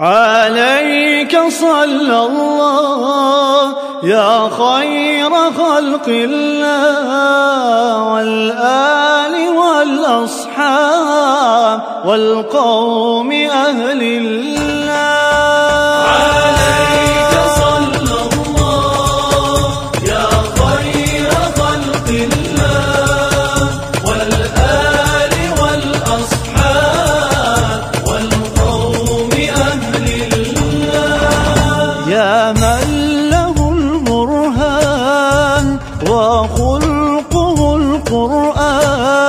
عليك صلى الله يا خير خلق الله والآل والأصحاب والقوم أهل وخلقه القرآن.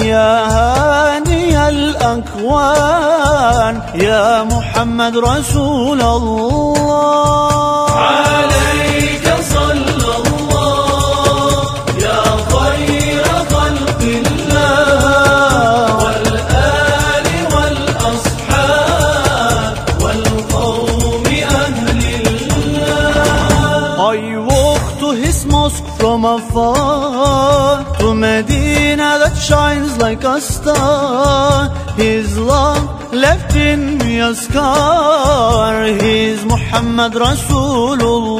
يا هاني الأكوان. يا محمد رسول الله. Mosque from afar To Medina that shines like a star. His love left in me a scar He's Muhammad Rasulullah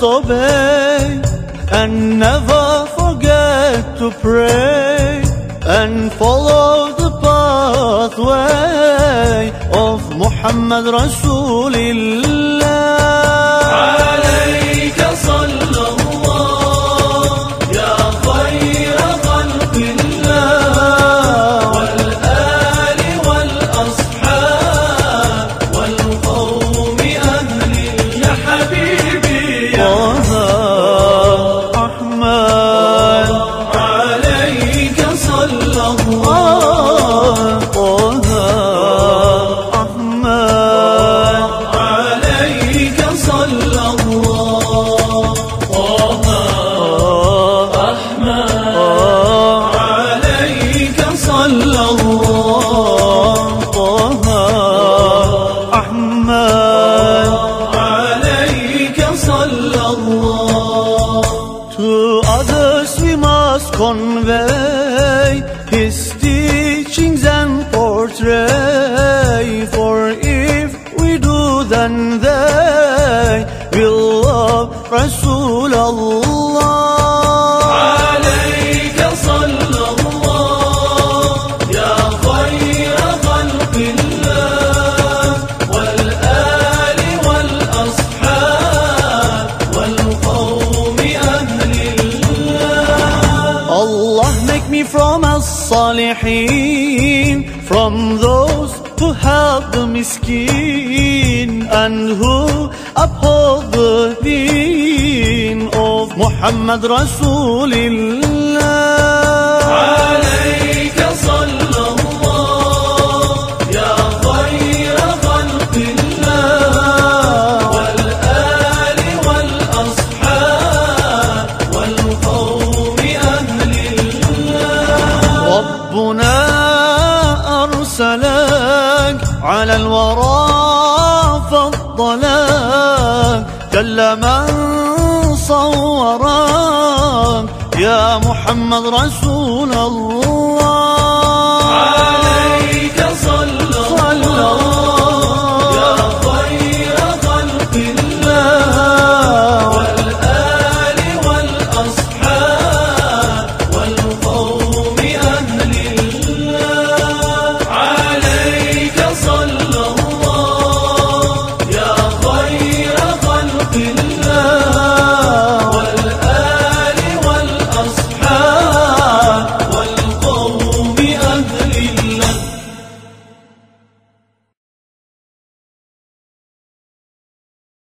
must obey and never forget to pray and follow the pathway of Muhammad Rasulullah. أحمد عليك صلى الله To others we must convey His teachings and portray For if we do then they will love Rasulullah عليك As-salihin From those who help the miskin And who uphold the deen of Muhammad Rasulullah ربنا أرسلك على الورى فضلك جل من صورك يا محمد رسول الله.